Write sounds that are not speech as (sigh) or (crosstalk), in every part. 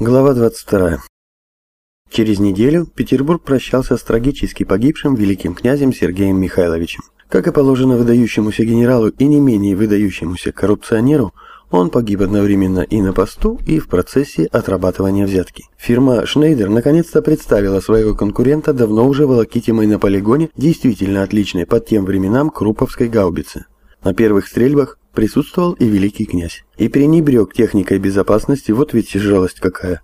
Глава 22. Через неделю Петербург прощался с трагически погибшим великим князем Сергеем Михайловичем. Как и положено выдающемуся генералу и не менее выдающемуся коррупционеру, он погиб одновременно и на посту, и в процессе отрабатывания взятки. Фирма «Шнейдер» наконец-то представила своего конкурента давно уже волокитимой на полигоне, действительно отличной под тем временам Круповской гаубицы. На первых стрельбах присутствовал и великий князь. И пренебрег техникой безопасности, вот ведь жалость какая.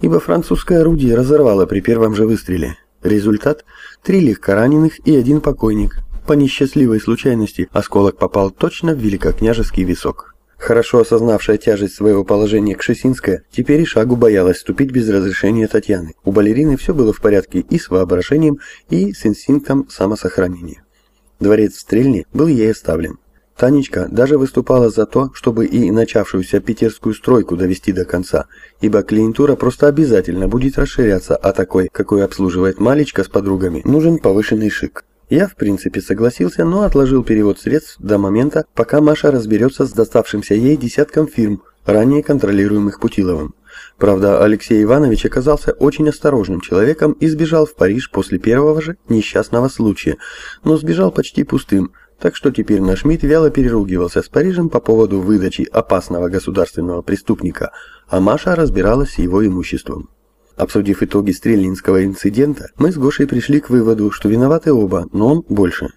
Ибо французское орудие разорвало при первом же выстреле. Результат – три легкораненых и один покойник. По несчастливой случайности осколок попал точно в великокняжеский висок. Хорошо осознавшая тяжесть своего положения Кшесинская теперь и шагу боялась ступить без разрешения Татьяны. У балерины все было в порядке и с воображением, и с инстинктом самосохранения. Дворец в Стрельне был ей оставлен. Танечка даже выступала за то, чтобы и начавшуюся питерскую стройку довести до конца, ибо клиентура просто обязательно будет расширяться, а такой, какой обслуживает Малечка с подругами, нужен повышенный шик. Я, в принципе, согласился, но отложил перевод средств до момента, пока Маша разберется с доставшимся ей десятком фирм, ранее контролируемых Путиловым. Правда, Алексей Иванович оказался очень осторожным человеком и сбежал в Париж после первого же несчастного случая, но сбежал почти пустым – так что теперь наш МИД вяло переругивался с Парижем по поводу выдачи опасного государственного преступника, а Маша разбиралась с его имуществом. Обсудив итоги стрельнинского инцидента, мы с Гошей пришли к выводу, что виноваты оба, но он больше.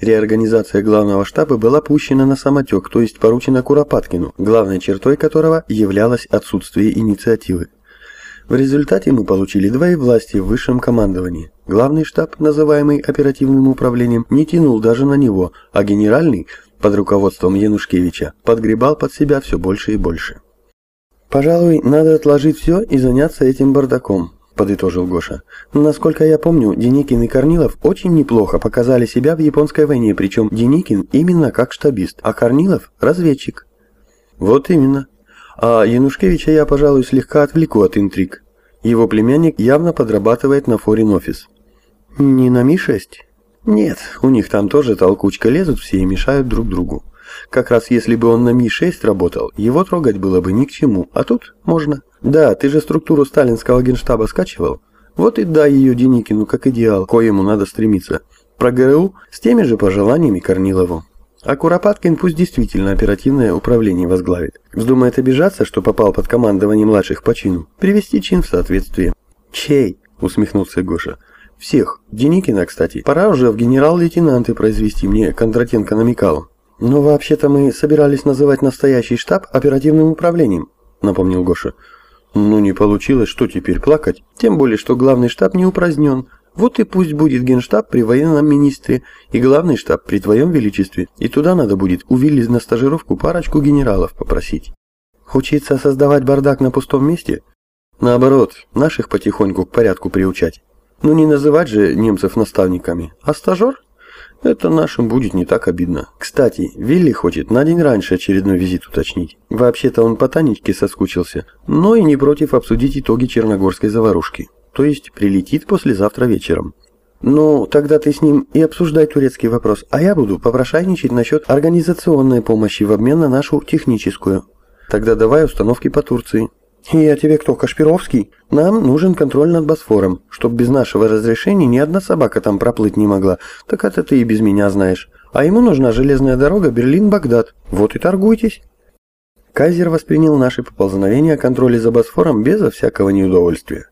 Реорганизация главного штаба была пущена на самотек, то есть поручена Куропаткину, главной чертой которого являлось отсутствие инициативы. В результате мы получили двоевластие в высшем командовании. Главный штаб, называемый оперативным управлением, не тянул даже на него, а генеральный, под руководством Янушкевича, подгребал под себя все больше и больше. «Пожалуй, надо отложить все и заняться этим бардаком», – подытожил Гоша. «Насколько я помню, Деникин и Корнилов очень неплохо показали себя в японской войне, причем Деникин именно как штабист, а Корнилов – разведчик». «Вот именно. А Янушкевича я, пожалуй, слегка отвлеку от интриг. Его племянник явно подрабатывает на Office. Не на Ми-6? Нет, у них там тоже толкучка лезут все и мешают друг другу. Как раз если бы он на Ми-6 работал, его трогать было бы ни к чему, а тут можно. Да, ты же структуру сталинского генштаба скачивал? Вот и дай ее Деникину как идеал, коему надо стремиться. Про ГРУ с теми же пожеланиями Корнилову. А Куропаткин пусть действительно оперативное управление возглавит. Вздумает обижаться, что попал под командование младших по чину. Привести чин в соответствие. «Чей?» – усмехнулся Гоша. «Всех. Деникина, кстати. Пора уже в генерал-лейтенанты произвести, мне Кондратенко намекал». «Но вообще-то мы собирались называть настоящий штаб оперативным управлением», – напомнил Гоша. «Ну не получилось, что теперь плакать? Тем более, что главный штаб не упразднен. Вот и пусть будет генштаб при военном министре и главный штаб при твоем величестве. И туда надо будет увели на стажировку парочку генералов попросить. Учиться создавать бардак на пустом месте? Наоборот, наших потихоньку к порядку приучать. Ну не называть же немцев наставниками, а стажер? Это нашим будет не так обидно. Кстати, Вилли хочет на день раньше очередной визит уточнить. Вообще-то он по Танечке соскучился, но и не против обсудить итоги черногорской заварушки то есть прилетит послезавтра вечером. Ну, тогда ты с ним и обсуждай турецкий вопрос, а я буду попрошайничать насчет организационной помощи в обмен на нашу техническую. Тогда давай установки по Турции. Я тебе кто, Кашпировский? Нам нужен контроль над Босфором, чтоб без нашего разрешения ни одна собака там проплыть не могла. Так это ты и без меня знаешь. А ему нужна железная дорога Берлин-Багдад. Вот и торгуйтесь. Кайзер воспринял наши поползновения о контроле за Босфором безо всякого неудовольствия.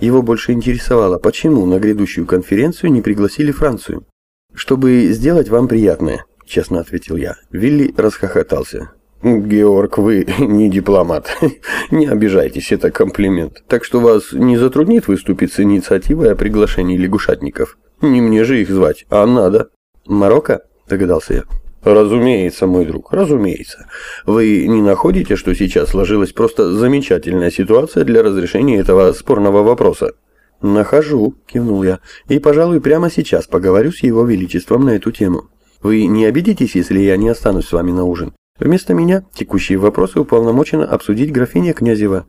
Его больше интересовало, почему на грядущую конференцию не пригласили Францию. «Чтобы сделать вам приятное», – честно ответил я. Вилли расхохотался. «Георг, вы (laughs) не дипломат. (laughs) Не обижайтесь, это комплимент. Так что вас не затруднит выступить с инициативой о приглашении лягушатников? Не мне же их звать, а надо». «Марокко?» – догадался я. Разумеется, мой друг, разумеется. Вы не находите, что сейчас сложилась просто замечательная ситуация для разрешения этого спорного вопроса? Нахожу, кивнул я, и, пожалуй, прямо сейчас поговорю с его величеством на эту тему. Вы не обидитесь, если я не останусь с вами на ужин? Вместо меня текущие вопросы уполномочено обсудить графиня Князева.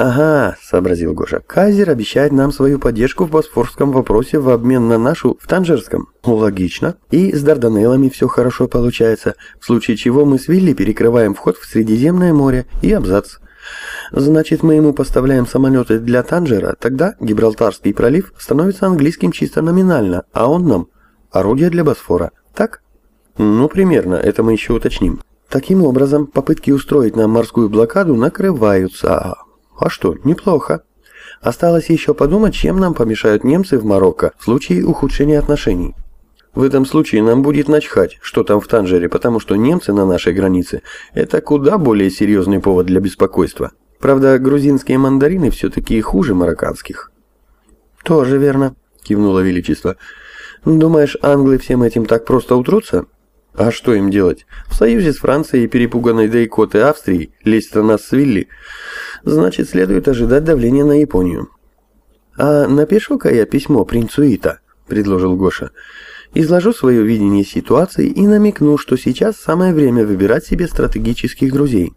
«Ага», — сообразил Гоша, — «Кайзер обещает нам свою поддержку в босфорском вопросе в обмен на нашу в Танжерском». «Логично. И с Дарданеллами все хорошо получается, в случае чего мы с Вилли перекрываем вход в Средиземное море и абзац. Значит, мы ему поставляем самолеты для Танжера, тогда Гибралтарский пролив становится английским чисто номинально, а он нам орудие для Босфора. Так? Ну, примерно, это мы еще уточним. Таким образом, попытки устроить нам морскую блокаду накрываются. А что, неплохо. Осталось еще подумать, чем нам помешают немцы в Марокко в случае ухудшения отношений. В этом случае нам будет начхать, что там в Танжере, потому что немцы на нашей границе – это куда более серьезный повод для беспокойства. Правда, грузинские мандарины все-таки хуже марокканских. «Тоже верно», – кивнуло Величество. «Думаешь, англы всем этим так просто утрутся?» А что им делать? В союзе с Францией и перепуганной Дейкотой Австрии лезть на нас свели. Значит, следует ожидать давления на Японию. «А напишу-ка я письмо принцу Ита», — предложил Гоша. «Изложу свое видение ситуации и намекну, что сейчас самое время выбирать себе стратегических друзей.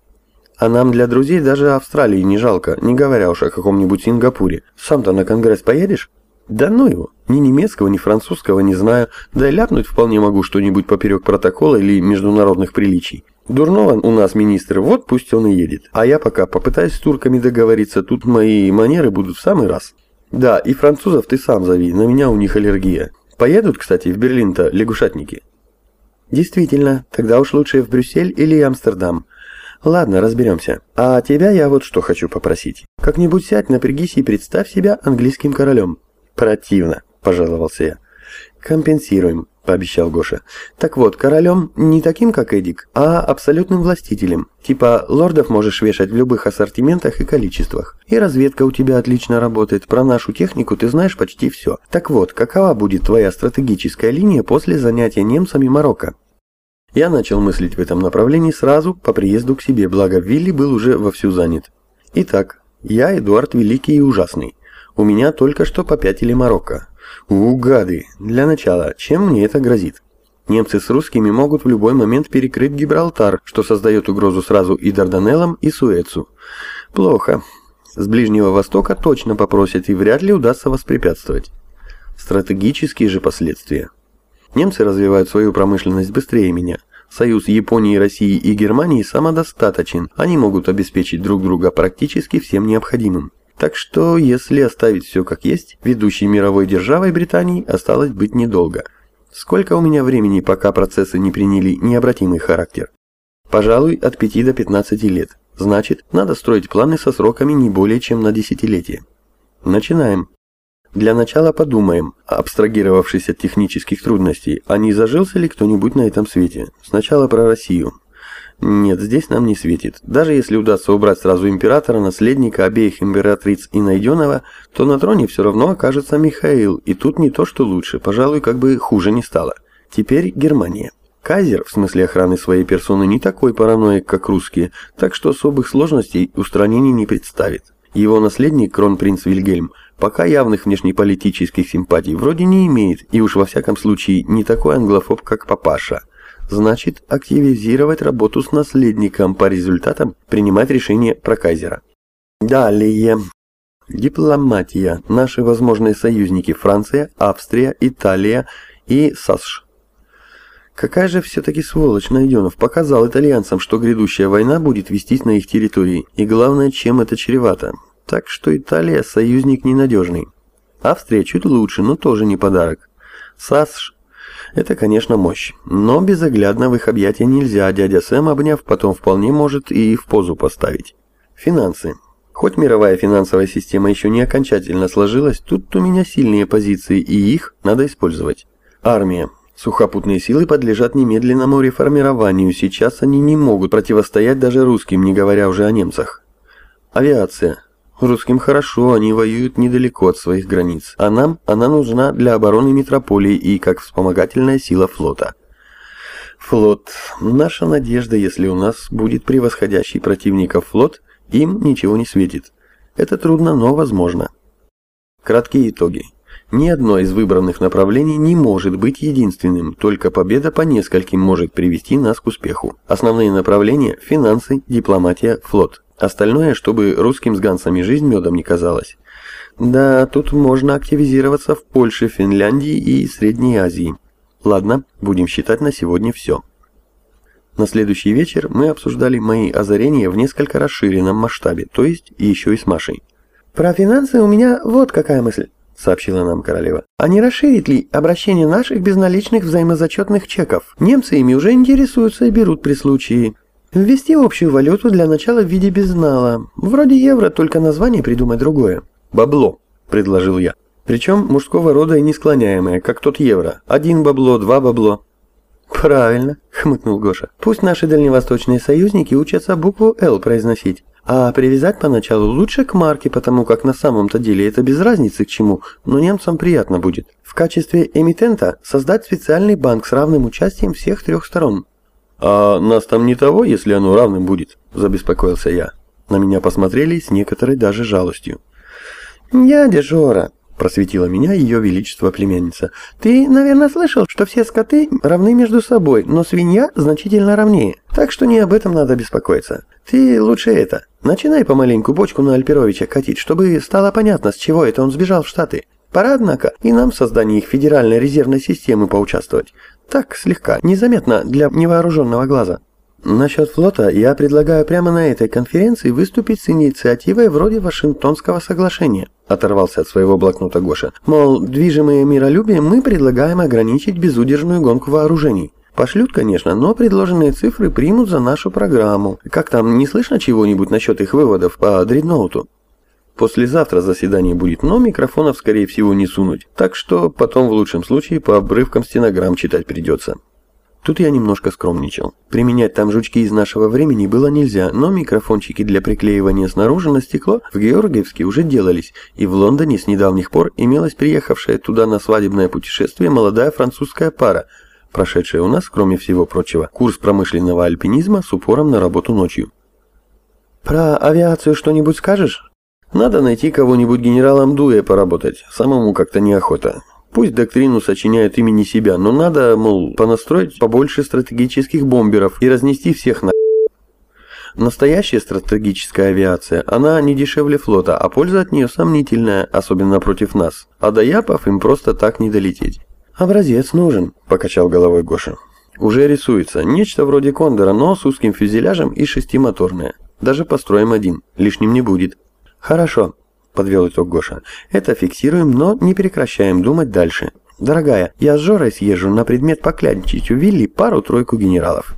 А нам для друзей даже Австралии не жалко, не говоря уж о каком-нибудь Сингапуре. Сам-то на конгресс поедешь?» Да ну его, ни немецкого, ни французского не знаю, да и ляпнуть вполне могу что-нибудь поперек протокола или международных приличий. Дурного у нас министр, вот пусть он и едет. А я пока попытаюсь с турками договориться, тут мои манеры будут в самый раз. Да, и французов ты сам зови, на меня у них аллергия. Поедут, кстати, в Берлин-то лягушатники. Действительно, тогда уж лучше в Брюссель или Амстердам. Ладно, разберемся. А тебя я вот что хочу попросить. Как-нибудь сядь, напрягись и представь себя английским королем. «Противно», – пожаловался я. «Компенсируем», – пообещал Гоша. «Так вот, королем не таким, как Эдик, а абсолютным властителем. Типа лордов можешь вешать в любых ассортиментах и количествах. И разведка у тебя отлично работает. Про нашу технику ты знаешь почти все. Так вот, какова будет твоя стратегическая линия после занятия немцами Марокко?» Я начал мыслить в этом направлении сразу по приезду к себе, благо Вилли был уже вовсю занят. Итак, я Эдуард Великий и Ужасный. У меня только что попятили Марокко. У, гады! Для начала, чем мне это грозит? Немцы с русскими могут в любой момент перекрыть Гибралтар, что создает угрозу сразу и Дарданеллам, и Суэцу. Плохо. С Ближнего Востока точно попросят и вряд ли удастся воспрепятствовать. Стратегические же последствия. Немцы развивают свою промышленность быстрее меня. Союз Японии, России и Германии самодостаточен. Они могут обеспечить друг друга практически всем необходимым. Так что, если оставить все как есть, ведущей мировой державой Британии осталось быть недолго. Сколько у меня времени, пока процессы не приняли необратимый характер? Пожалуй, от 5 до 15 лет. Значит, надо строить планы со сроками не более чем на десятилетие. Начинаем. Для начала подумаем, абстрагировавшись от технических трудностей, а не зажился ли кто-нибудь на этом свете. Сначала про Россию. Нет, здесь нам не светит. Даже если удастся убрать сразу императора, наследника обеих императриц и найденного, то на троне все равно окажется Михаил, и тут не то что лучше, пожалуй, как бы хуже не стало. Теперь Германия. Казер, в смысле охраны своей персоны, не такой параноик, как русские, так что особых сложностей устранений не представит. Его наследник, кронпринц Вильгельм, пока явных внешнеполитических симпатий вроде не имеет, и уж во всяком случае не такой англофоб, как папаша – значит активизировать работу с наследником по результатам принимать решение про кайзера. Далее. Дипломатия. Наши возможные союзники Франция, Австрия, Италия и САСШ. Какая же все-таки сволочь Найденов показал итальянцам, что грядущая война будет вестись на их территории, и главное, чем это чревато. Так что Италия союзник ненадежный. Австрия чуть лучше, но тоже не подарок. САСШ это, конечно, мощь. Но безоглядно в их объятия нельзя, дядя Сэм, обняв, потом вполне может и в позу поставить. Финансы. Хоть мировая финансовая система еще не окончательно сложилась, тут у меня сильные позиции, и их надо использовать. Армия. Сухопутные силы подлежат немедленному реформированию, сейчас они не могут противостоять даже русским, не говоря уже о немцах. Авиация. Русским хорошо, они воюют недалеко от своих границ, а нам она нужна для обороны метрополии и как вспомогательная сила флота. Флот. Наша надежда, если у нас будет превосходящий противников флот, им ничего не светит. Это трудно, но возможно. Краткие итоги. Ни одно из выбранных направлений не может быть единственным, только победа по нескольким может привести нас к успеху. Основные направления – финансы, дипломатия, флот. Остальное, чтобы русским с гансами жизнь медом не казалась. Да, тут можно активизироваться в Польше, Финляндии и Средней Азии. Ладно, будем считать на сегодня все. На следующий вечер мы обсуждали мои озарения в несколько расширенном масштабе, то есть еще и с Машей. «Про финансы у меня вот какая мысль», — сообщила нам королева. «А не расширит ли обращение наших безналичных взаимозачетных чеков? Немцы ими уже интересуются и берут при случае. Ввести общую валюту для начала в виде безнала. Вроде евро, только название придумать другое». «Бабло», — предложил я. Причем мужского рода и не склоняемое, как тот евро. Один бабло, два бабло. «Правильно», — хмыкнул Гоша. «Пусть наши дальневосточные союзники учатся букву «Л» произносить. А привязать поначалу лучше к марке, потому как на самом-то деле это без разницы к чему, но немцам приятно будет. В качестве эмитента создать специальный банк с равным участием всех трех сторон». «А нас там не того, если оно равным будет?» – забеспокоился я. На меня посмотрели с некоторой даже жалостью. «Дядя Жора», просветила меня ее величество племянница. «Ты, наверное, слышал, что все скоты равны между собой, но свинья значительно равнее. Так что не об этом надо беспокоиться. Ты лучше это. Начинай помаленьку бочку на Альперовича катить, чтобы стало понятно, с чего это он сбежал в Штаты. Пора, однако, и нам в создании их федеральной резервной системы поучаствовать. Так, слегка, незаметно для невооруженного глаза». Насчет флота я предлагаю прямо на этой конференции выступить с инициативой вроде Вашингтонского соглашения. Оторвался от своего блокнота Гоша. Мол, движимые миролюбием мы предлагаем ограничить безудержную гонку вооружений. Пошлют, конечно, но предложенные цифры примут за нашу программу. Как там, не слышно чего-нибудь насчет их выводов по дредноуту? Послезавтра заседание будет, но микрофонов, скорее всего, не сунуть. Так что потом, в лучшем случае, по обрывкам стенограмм читать придется. Тут я немножко скромничал. Применять там жучки из нашего времени было нельзя, но микрофончики для приклеивания снаружи на стекло в Георгиевске уже делались, и в Лондоне с недавних пор имелась приехавшая туда на свадебное путешествие молодая французская пара, прошедшая у нас, кроме всего прочего, курс промышленного альпинизма с упором на работу ночью. «Про авиацию что-нибудь скажешь?» «Надо найти кого-нибудь генералом Дуэ поработать, самому как-то неохота. Пусть доктрину сочиняют имени себя, но надо, мол, понастроить побольше стратегических бомберов и разнести всех на... Настоящая стратегическая авиация, она не дешевле флота, а польза от нее сомнительная, особенно против нас. А до Япов им просто так не долететь. «Образец нужен», – покачал головой Гоша. «Уже рисуется. Нечто вроде кондора, но с узким фюзеляжем и шестимоторное. Даже построим один. Лишним не будет». «Хорошо подвел итог Гоша. Это фиксируем, но не прекращаем думать дальше. Дорогая, я с Жорой съезжу на предмет поклянчить у Вилли пару-тройку генералов.